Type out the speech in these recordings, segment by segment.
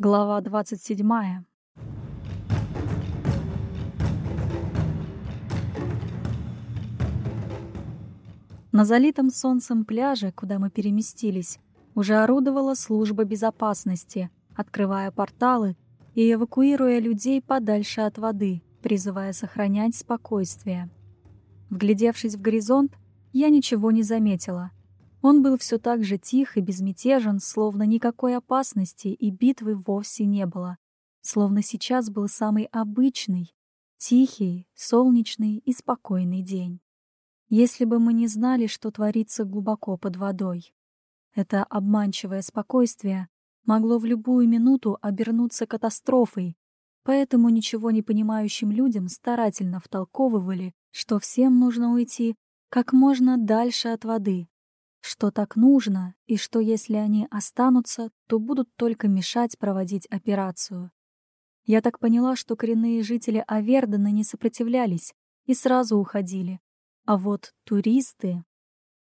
Глава 27. На залитом солнцем пляже, куда мы переместились, уже орудовала служба безопасности, открывая порталы и эвакуируя людей подальше от воды, призывая сохранять спокойствие. Вглядевшись в горизонт, я ничего не заметила — он был все так же тих и безмятежен, словно никакой опасности и битвы вовсе не было. Словно сейчас был самый обычный, тихий, солнечный и спокойный день. Если бы мы не знали, что творится глубоко под водой. Это обманчивое спокойствие могло в любую минуту обернуться катастрофой, поэтому ничего не понимающим людям старательно втолковывали, что всем нужно уйти как можно дальше от воды, что так нужно, и что если они останутся, то будут только мешать проводить операцию. Я так поняла, что коренные жители Авердена не сопротивлялись и сразу уходили. А вот туристы...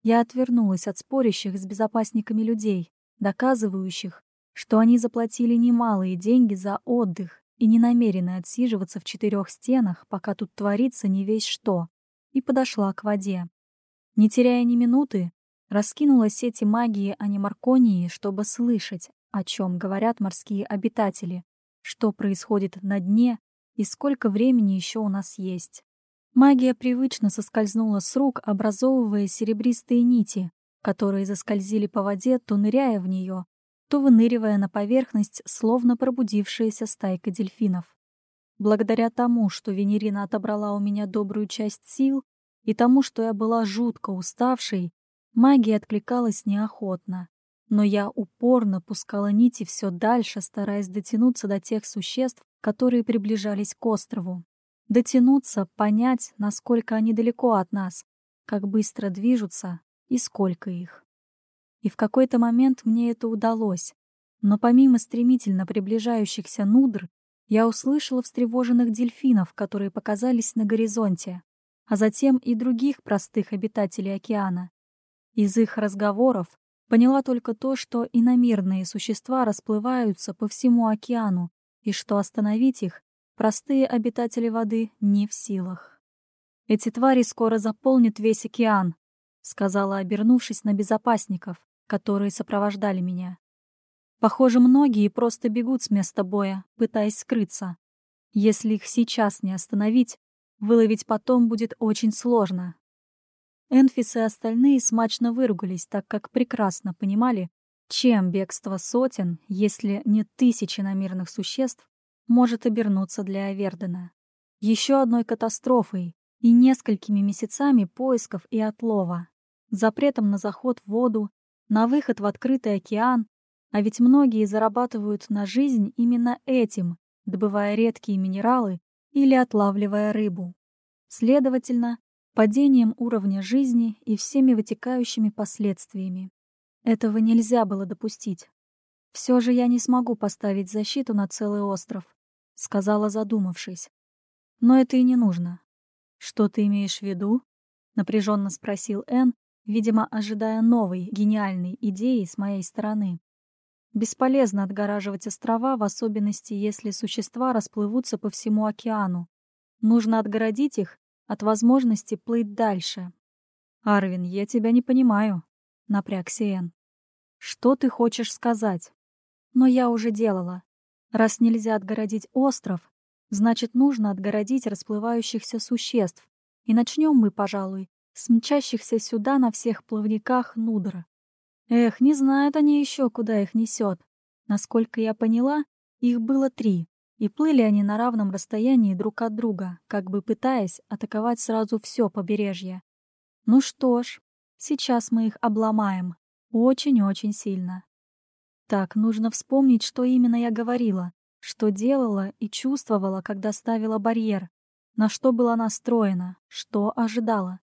Я отвернулась от спорящих с безопасниками людей, доказывающих, что они заплатили немалые деньги за отдых и не намерены отсиживаться в четырех стенах, пока тут творится не весь что, и подошла к воде. Не теряя ни минуты, раскинула сети магии анимарконии, чтобы слышать, о чем говорят морские обитатели, что происходит на дне и сколько времени еще у нас есть. Магия привычно соскользнула с рук, образовывая серебристые нити, которые заскользили по воде, то ныряя в нее, то выныривая на поверхность, словно пробудившаяся стайка дельфинов. Благодаря тому, что Венерина отобрала у меня добрую часть сил, и тому, что я была жутко уставшей, Магия откликалась неохотно, но я упорно пускала нити все дальше, стараясь дотянуться до тех существ, которые приближались к острову. Дотянуться, понять, насколько они далеко от нас, как быстро движутся и сколько их. И в какой-то момент мне это удалось, но помимо стремительно приближающихся нудр, я услышала встревоженных дельфинов, которые показались на горизонте, а затем и других простых обитателей океана. Из их разговоров поняла только то, что иномирные существа расплываются по всему океану, и что остановить их простые обитатели воды не в силах. «Эти твари скоро заполнят весь океан», — сказала, обернувшись на безопасников, которые сопровождали меня. Похоже, многие просто бегут с места боя, пытаясь скрыться. Если их сейчас не остановить, выловить потом будет очень сложно. Энфис и остальные смачно выругались, так как прекрасно понимали, чем бегство сотен, если не тысячи намирных существ, может обернуться для Авердена. Еще одной катастрофой и несколькими месяцами поисков и отлова, запретом на заход в воду, на выход в открытый океан, а ведь многие зарабатывают на жизнь именно этим, добывая редкие минералы или отлавливая рыбу. Следовательно, падением уровня жизни и всеми вытекающими последствиями. Этого нельзя было допустить. «Все же я не смогу поставить защиту на целый остров», — сказала, задумавшись. «Но это и не нужно». «Что ты имеешь в виду?» — напряженно спросил Энн, видимо, ожидая новой, гениальной идеи с моей стороны. Бесполезно отгораживать острова, в особенности, если существа расплывутся по всему океану. Нужно отгородить их от возможности плыть дальше. «Арвин, я тебя не понимаю», — напрягся Эн. «Что ты хочешь сказать?» «Но я уже делала. Раз нельзя отгородить остров, значит, нужно отгородить расплывающихся существ. И начнем мы, пожалуй, с мчащихся сюда на всех плавниках Нудра. Эх, не знают они еще, куда их несет. Насколько я поняла, их было три и плыли они на равном расстоянии друг от друга, как бы пытаясь атаковать сразу все побережье. Ну что ж, сейчас мы их обломаем. Очень-очень сильно. Так, нужно вспомнить, что именно я говорила, что делала и чувствовала, когда ставила барьер, на что была настроена, что ожидала.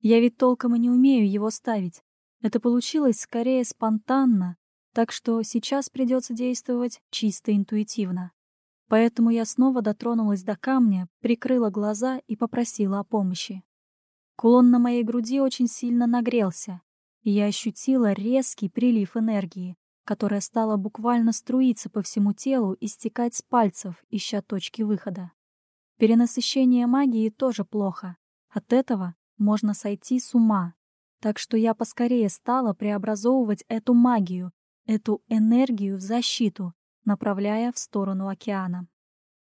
Я ведь толком и не умею его ставить. Это получилось скорее спонтанно, так что сейчас придется действовать чисто интуитивно. Поэтому я снова дотронулась до камня, прикрыла глаза и попросила о помощи. Кулон на моей груди очень сильно нагрелся, и я ощутила резкий прилив энергии, которая стала буквально струиться по всему телу и стекать с пальцев, ища точки выхода. Перенасыщение магии тоже плохо. От этого можно сойти с ума. Так что я поскорее стала преобразовывать эту магию, эту энергию в защиту, направляя в сторону океана.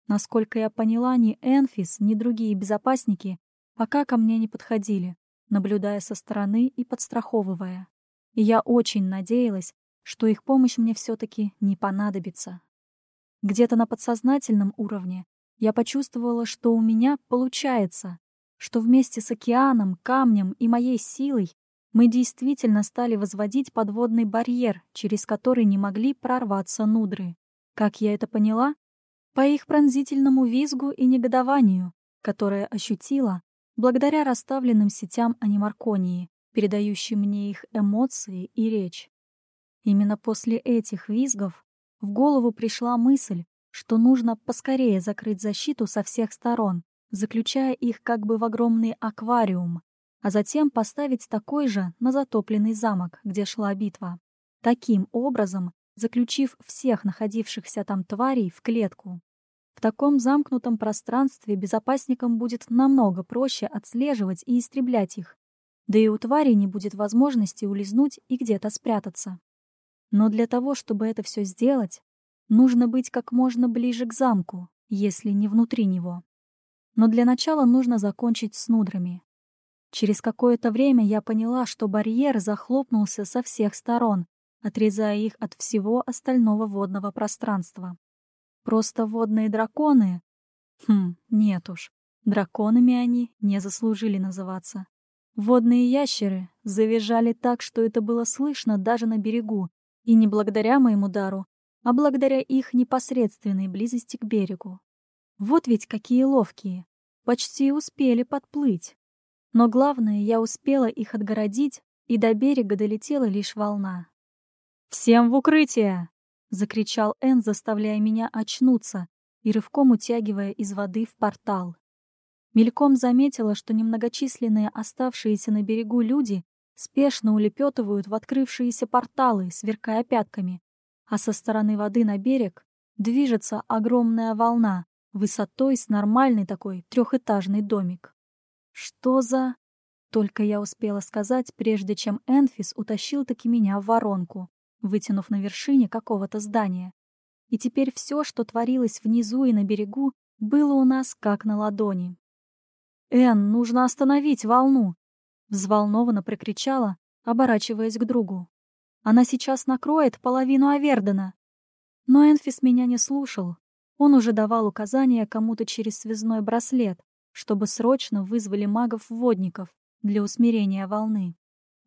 Насколько я поняла, ни Энфис, ни другие безопасники пока ко мне не подходили, наблюдая со стороны и подстраховывая. И я очень надеялась, что их помощь мне все-таки не понадобится. Где-то на подсознательном уровне я почувствовала, что у меня получается, что вместе с океаном, камнем и моей силой мы действительно стали возводить подводный барьер, через который не могли прорваться нудры. Как я это поняла? По их пронзительному визгу и негодованию, которое ощутила благодаря расставленным сетям анимарконии, передающим мне их эмоции и речь. Именно после этих визгов в голову пришла мысль, что нужно поскорее закрыть защиту со всех сторон, заключая их как бы в огромный аквариум, а затем поставить такой же на затопленный замок, где шла битва. Таким образом, заключив всех находившихся там тварей в клетку. В таком замкнутом пространстве безопасникам будет намного проще отслеживать и истреблять их, да и у тварей не будет возможности улизнуть и где-то спрятаться. Но для того, чтобы это все сделать, нужно быть как можно ближе к замку, если не внутри него. Но для начала нужно закончить с нудрами. Через какое-то время я поняла, что барьер захлопнулся со всех сторон, отрезая их от всего остального водного пространства. Просто водные драконы? Хм, нет уж. Драконами они не заслужили называться. Водные ящеры завизжали так, что это было слышно даже на берегу, и не благодаря моему дару, а благодаря их непосредственной близости к берегу. Вот ведь какие ловкие. Почти успели подплыть. Но главное, я успела их отгородить, и до берега долетела лишь волна. «Всем в укрытие!» — закричал Эн, заставляя меня очнуться и рывком утягивая из воды в портал. Мельком заметила, что немногочисленные оставшиеся на берегу люди спешно улепетывают в открывшиеся порталы, сверкая пятками, а со стороны воды на берег движется огромная волна, высотой с нормальный такой трехэтажный домик. Что за... Только я успела сказать, прежде чем Энфис утащил таки меня в воронку, вытянув на вершине какого-то здания. И теперь все, что творилось внизу и на берегу, было у нас как на ладони. «Эн, нужно остановить волну!» Взволнованно прокричала, оборачиваясь к другу. «Она сейчас накроет половину Авердена!» Но Энфис меня не слушал. Он уже давал указания кому-то через связной браслет, чтобы срочно вызвали магов-водников для усмирения волны,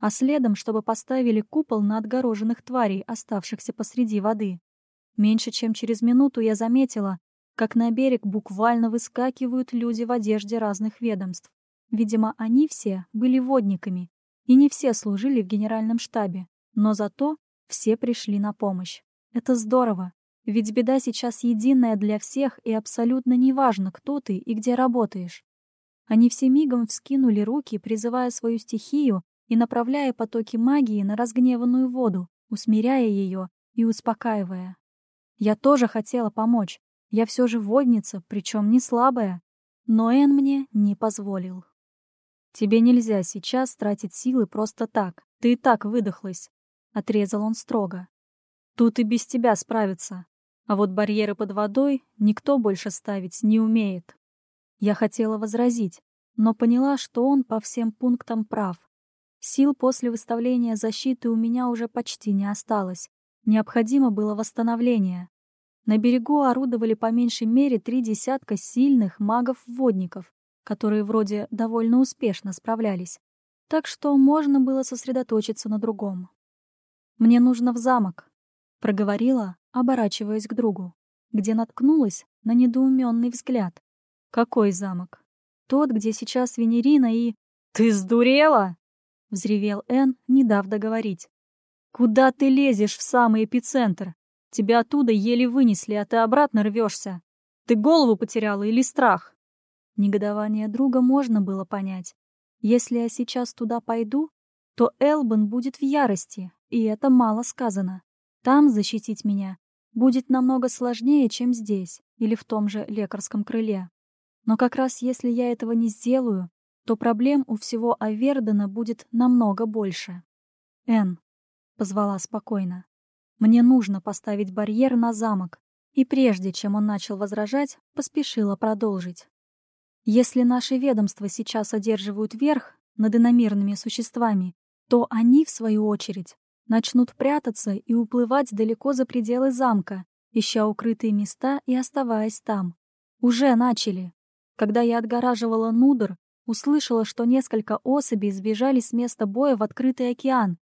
а следом, чтобы поставили купол на отгороженных тварей, оставшихся посреди воды. Меньше чем через минуту я заметила, как на берег буквально выскакивают люди в одежде разных ведомств. Видимо, они все были водниками, и не все служили в генеральном штабе, но зато все пришли на помощь. Это здорово, ведь беда сейчас единая для всех, и абсолютно неважно, кто ты и где работаешь. Они все мигом вскинули руки, призывая свою стихию и направляя потоки магии на разгневанную воду, усмиряя ее и успокаивая. Я тоже хотела помочь. Я все же водница, причем не слабая. Но Эн мне не позволил. «Тебе нельзя сейчас тратить силы просто так. Ты и так выдохлась», — отрезал он строго. «Тут и без тебя справиться. А вот барьеры под водой никто больше ставить не умеет». Я хотела возразить, но поняла, что он по всем пунктам прав. Сил после выставления защиты у меня уже почти не осталось. Необходимо было восстановление. На берегу орудовали по меньшей мере три десятка сильных магов-водников, которые вроде довольно успешно справлялись, так что можно было сосредоточиться на другом. «Мне нужно в замок», — проговорила, оборачиваясь к другу, где наткнулась на недоуменный взгляд. «Какой замок?» «Тот, где сейчас Венерина и...» «Ты сдурела?» — взревел Эн, не дав договорить. «Куда ты лезешь в самый эпицентр? Тебя оттуда еле вынесли, а ты обратно рвешься. Ты голову потеряла или страх?» Негодование друга можно было понять. Если я сейчас туда пойду, то Элбан будет в ярости, и это мало сказано. Там защитить меня будет намного сложнее, чем здесь или в том же лекарском крыле. Но как раз если я этого не сделаю, то проблем у всего Авердена будет намного больше. «Эн», — позвала спокойно, — «мне нужно поставить барьер на замок». И прежде чем он начал возражать, поспешила продолжить. «Если наши ведомства сейчас одерживают верх над иномирными существами, то они, в свою очередь, начнут прятаться и уплывать далеко за пределы замка, ища укрытые места и оставаясь там. Уже начали. Когда я отгораживала Нудр, услышала, что несколько особей сбежали с места боя в открытый океан.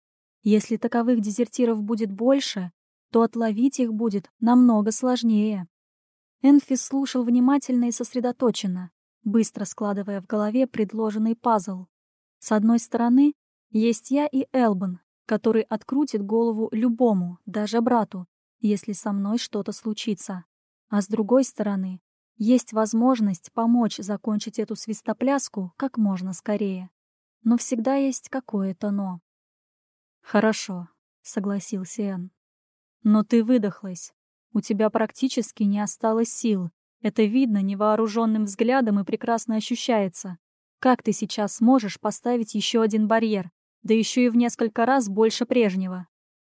Если таковых дезертиров будет больше, то отловить их будет намного сложнее. Энфис слушал внимательно и сосредоточенно, быстро складывая в голове предложенный пазл. С одной стороны, есть я и Элбан, который открутит голову любому, даже брату, если со мной что-то случится. А с другой стороны, есть возможность помочь закончить эту свистопляску как можно скорее. Но всегда есть какое-то «но». «Хорошо», — согласился Эн. «Но ты выдохлась. У тебя практически не осталось сил. Это видно невооруженным взглядом и прекрасно ощущается. Как ты сейчас сможешь поставить еще один барьер, да еще и в несколько раз больше прежнего?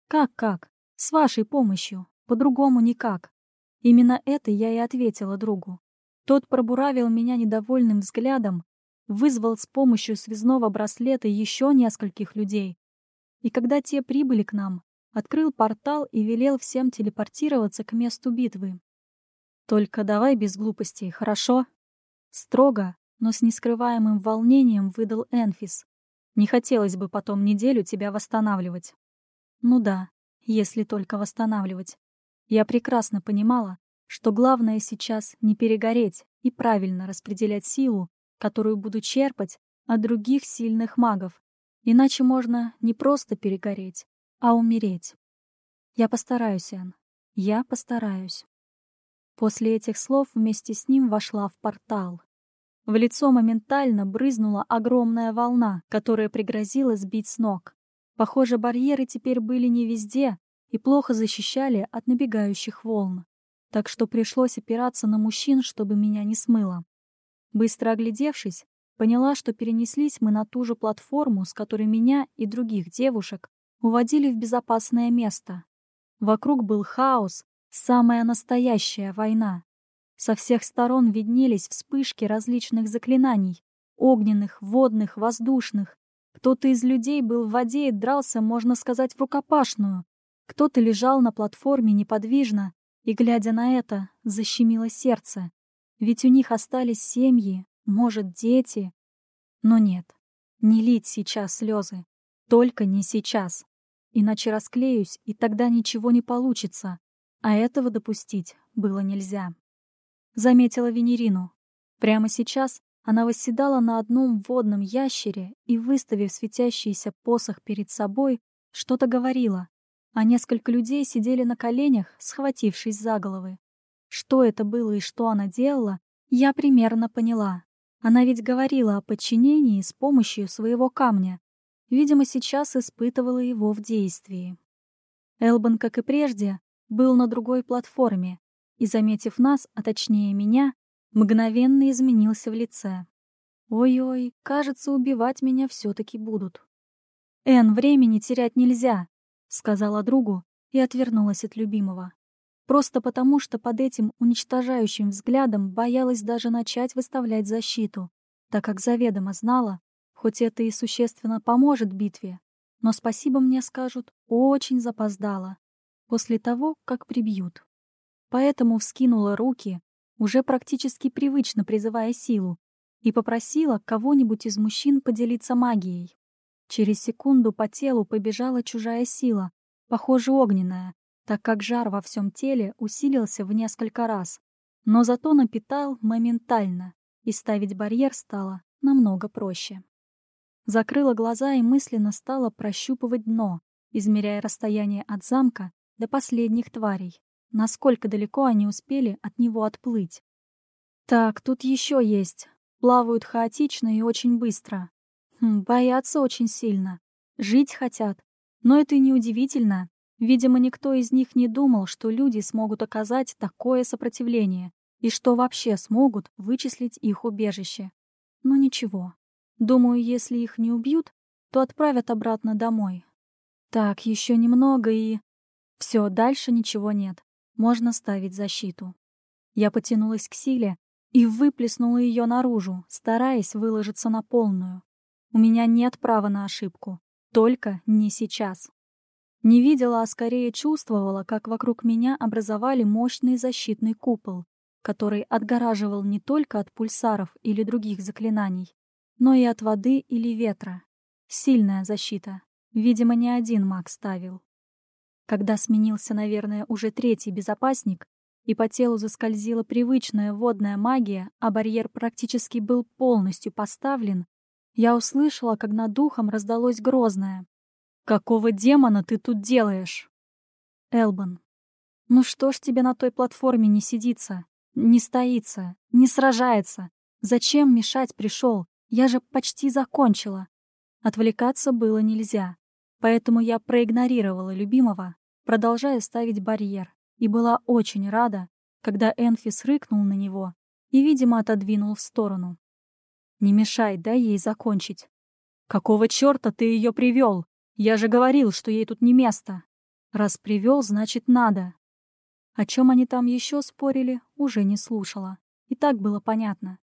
Как-как? С вашей помощью. По-другому никак. Именно это я и ответила другу. Тот пробуравил меня недовольным взглядом, вызвал с помощью связного браслета еще нескольких людей. И когда те прибыли к нам, открыл портал и велел всем телепортироваться к месту битвы. «Только давай без глупостей, хорошо?» Строго, но с нескрываемым волнением выдал Энфис. «Не хотелось бы потом неделю тебя восстанавливать». «Ну да, если только восстанавливать. Я прекрасно понимала, что главное сейчас не перегореть и правильно распределять силу, которую буду черпать от других сильных магов. Иначе можно не просто перегореть, а умереть. Я постараюсь, Эн. Я постараюсь. После этих слов вместе с ним вошла в портал. В лицо моментально брызнула огромная волна, которая пригрозила сбить с ног. Похоже, барьеры теперь были не везде, и плохо защищали от набегающих волн. Так что пришлось опираться на мужчин, чтобы меня не смыло. Быстро оглядевшись, поняла, что перенеслись мы на ту же платформу, с которой меня и других девушек уводили в безопасное место. Вокруг был хаос, самая настоящая война. Со всех сторон виднелись вспышки различных заклинаний — огненных, водных, воздушных. Кто-то из людей был в воде и дрался, можно сказать, в рукопашную, кто-то лежал на платформе неподвижно, и, глядя на это, защемило сердце. Ведь у них остались семьи, может, дети. Но нет, не лить сейчас слезы. Только не сейчас. Иначе расклеюсь, и тогда ничего не получится. А этого допустить было нельзя. Заметила Венерину. Прямо сейчас она восседала на одном водном ящере и, выставив светящийся посох перед собой, что-то говорила, а несколько людей сидели на коленях, схватившись за головы. Что это было и что она делала, я примерно поняла. Она ведь говорила о подчинении с помощью своего камня. Видимо, сейчас испытывала его в действии. Элбан, как и прежде, был на другой платформе и, заметив нас, а точнее меня, мгновенно изменился в лице. Ой-ой, кажется, убивать меня все-таки будут. Эн, времени терять нельзя. — сказала другу и отвернулась от любимого. Просто потому, что под этим уничтожающим взглядом боялась даже начать выставлять защиту, так как заведомо знала, хоть это и существенно поможет битве, но спасибо мне скажут очень запоздало, после того, как прибьют. Поэтому вскинула руки, уже практически привычно призывая силу, и попросила кого-нибудь из мужчин поделиться магией. Через секунду по телу побежала чужая сила, похоже, огненная, так как жар во всем теле усилился в несколько раз. Но зато напитал моментально, и ставить барьер стало намного проще. Закрыла глаза и мысленно стала прощупывать дно, измеряя расстояние от замка до последних тварей, насколько далеко они успели от него отплыть. Так, тут еще есть. Плавают хаотично и очень быстро. Хм, боятся очень сильно. Жить хотят. Но это и не удивительно. Видимо, никто из них не думал, что люди смогут оказать такое сопротивление и что вообще смогут вычислить их убежище. Но ничего. Думаю, если их не убьют, то отправят обратно домой. Так, еще немного и... Все, дальше ничего нет. Можно ставить защиту. Я потянулась к силе и выплеснула ее наружу, стараясь выложиться на полную. У меня нет права на ошибку. Только не сейчас. Не видела, а скорее чувствовала, как вокруг меня образовали мощный защитный купол, который отгораживал не только от пульсаров или других заклинаний, но и от воды или ветра. Сильная защита. Видимо, не один маг ставил. Когда сменился, наверное, уже третий безопасник, и по телу заскользила привычная водная магия, а барьер практически был полностью поставлен, я услышала, как над духом раздалось грозное. «Какого демона ты тут делаешь?» Элбан. «Ну что ж тебе на той платформе не сидится, не стоится, не сражается? Зачем мешать пришел? Я же почти закончила». Отвлекаться было нельзя, поэтому я проигнорировала любимого, продолжая ставить барьер, и была очень рада, когда Энфис рыкнул на него и, видимо, отодвинул в сторону. «Не мешай, дай ей закончить». «Какого черта ты ее привел?» Я же говорил, что ей тут не место. Раз привел, значит, надо. О чем они там еще спорили, уже не слушала. И так было понятно.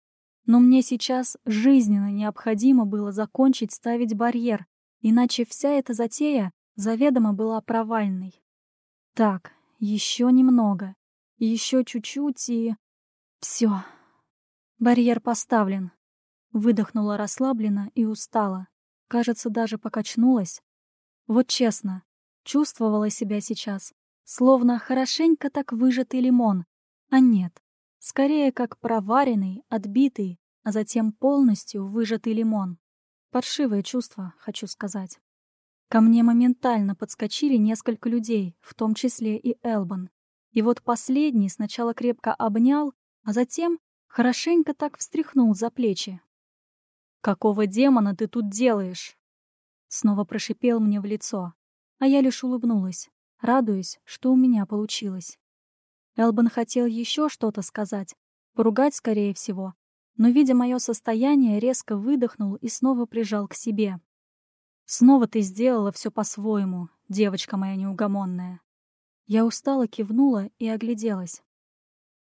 Но мне сейчас жизненно необходимо было закончить ставить барьер, иначе вся эта затея заведомо была провальной. Так, еще немного. Еще чуть-чуть и... Все. Барьер поставлен. Выдохнула расслабленно и устала. Кажется, даже покачнулась, вот честно, чувствовала себя сейчас, словно хорошенько так выжатый лимон. А нет, скорее как проваренный, отбитый, а затем полностью выжатый лимон. Паршивое чувство, хочу сказать. Ко мне моментально подскочили несколько людей, в том числе и Элбан. И вот последний сначала крепко обнял, а затем хорошенько так встряхнул за плечи. «Какого демона ты тут делаешь?» Снова прошипел мне в лицо, а я лишь улыбнулась, радуясь, что у меня получилось. Элбан хотел еще что-то сказать, поругать, скорее всего, но, видя мое состояние, резко выдохнул и снова прижал к себе. «Снова ты сделала все по-своему, девочка моя неугомонная». Я устало кивнула и огляделась.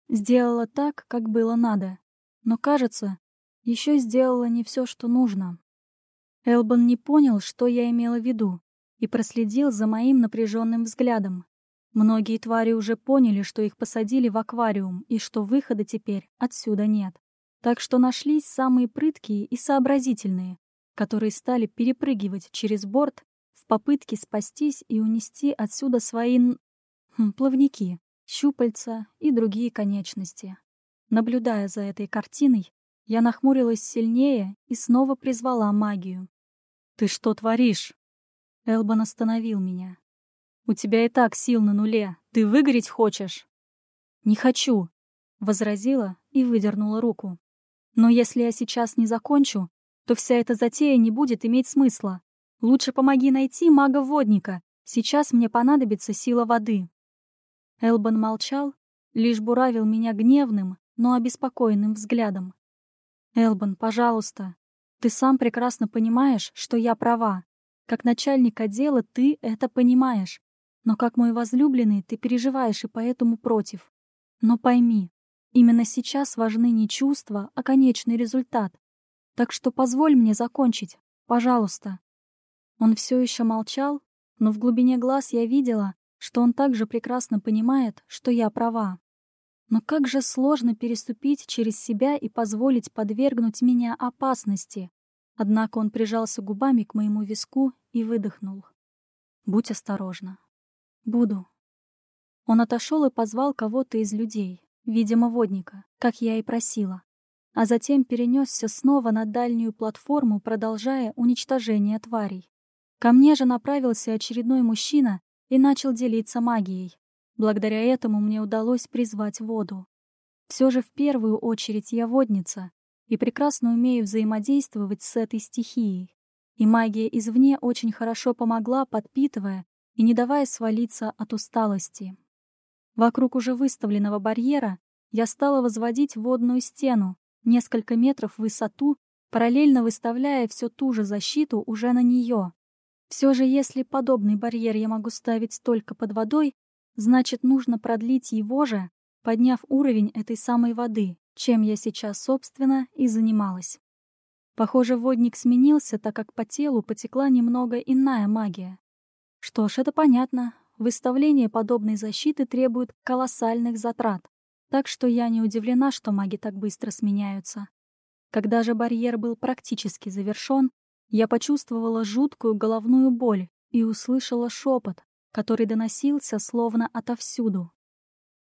Сделала так, как было надо, но, кажется, еще сделала не все, что нужно. Элбан не понял, что я имела в виду, и проследил за моим напряженным взглядом. Многие твари уже поняли, что их посадили в аквариум и что выхода теперь отсюда нет. Так что нашлись самые прыткие и сообразительные, которые стали перепрыгивать через борт в попытке спастись и унести отсюда свои хм, плавники, щупальца и другие конечности. Наблюдая за этой картиной, я нахмурилась сильнее и снова призвала магию. «Ты что творишь?» Элбан остановил меня. «У тебя и так сил на нуле. Ты выгореть хочешь?» «Не хочу», — возразила и выдернула руку. «Но если я сейчас не закончу, то вся эта затея не будет иметь смысла. Лучше помоги найти мага-водника. Сейчас мне понадобится сила воды». Элбан молчал, лишь буравил меня гневным, но обеспокоенным взглядом. «Элбан, пожалуйста, ты сам прекрасно понимаешь, что я права. Как начальник отдела ты это понимаешь. Но как мой возлюбленный ты переживаешь и поэтому против. Но пойми, именно сейчас важны не чувства, а конечный результат. Так что позволь мне закончить, пожалуйста. Он все еще молчал, но в глубине глаз я видела, что он также прекрасно понимает, что я права. Но как же сложно переступить через себя и позволить подвергнуть меня опасности. Однако он прижался губами к моему виску и выдохнул. «Будь осторожна». «Буду». Он отошел и позвал кого-то из людей, видимо, водника, как я и просила, а затем перенесся снова на дальнюю платформу, продолжая уничтожение тварей. Ко мне же направился очередной мужчина и начал делиться магией. Благодаря этому мне удалось призвать воду. Все же в первую очередь я водница и прекрасно умею взаимодействовать с этой стихией. И магия извне очень хорошо помогла, подпитывая и не давая свалиться от усталости. Вокруг уже выставленного барьера я стала возводить водную стену, несколько метров в высоту, параллельно выставляя всю ту же защиту уже на нее. Все же, если подобный барьер я могу ставить только под водой, значит, нужно продлить его же, подняв уровень этой самой воды, чем я сейчас, собственно, и занималась. Похоже, водник сменился, так как по телу потекла немного иная магия. Что ж, это понятно. Выставление подобной защиты требует колоссальных затрат. Так что я не удивлена, что маги так быстро сменяются. Когда же барьер был практически завершен, я почувствовала жуткую головную боль и услышала шепот, который доносился словно отовсюду.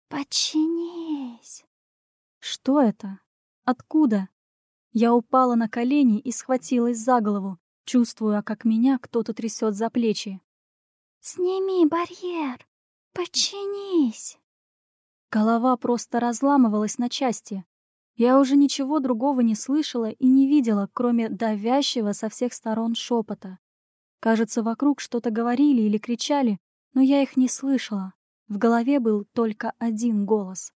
«Подчинись!» Что это? Откуда? Я упала на колени и схватилась за голову, чувствуя, как меня кто-то трясет за плечи. «Сними барьер! Подчинись!» Голова просто разламывалась на части. Я уже ничего другого не слышала и не видела, кроме давящего со всех сторон шепота. Кажется, вокруг что-то говорили или кричали, но я их не слышала. В голове был только один голос.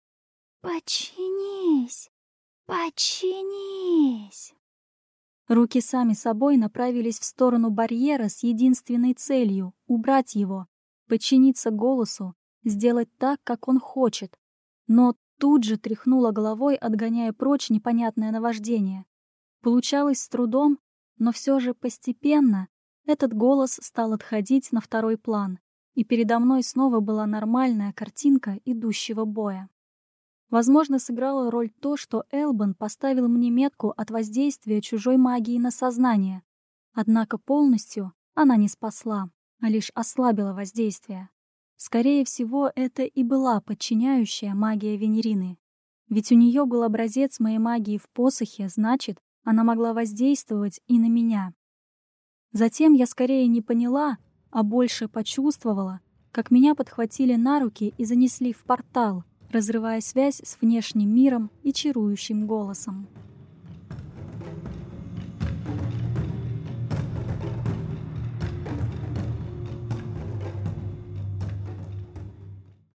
«Подчинись! Подчинись!» Руки сами собой направились в сторону барьера с единственной целью — убрать его, подчиниться голосу, сделать так, как он хочет. Но тут же тряхнула головой, отгоняя прочь непонятное наваждение. Получалось с трудом, но все же постепенно этот голос стал отходить на второй план, и передо мной снова была нормальная картинка идущего боя. Возможно, сыграло роль то, что Элбан поставил мне метку от воздействия чужой магии на сознание. Однако полностью она не спасла, а лишь ослабила воздействие. Скорее всего, это и была подчиняющая магия Венерины. Ведь у нее был образец моей магии в посохе, значит, она могла воздействовать и на меня. Затем я скорее не поняла, а больше почувствовала, как меня подхватили на руки и занесли в портал — разрывая связь с внешним миром и чарующим голосом.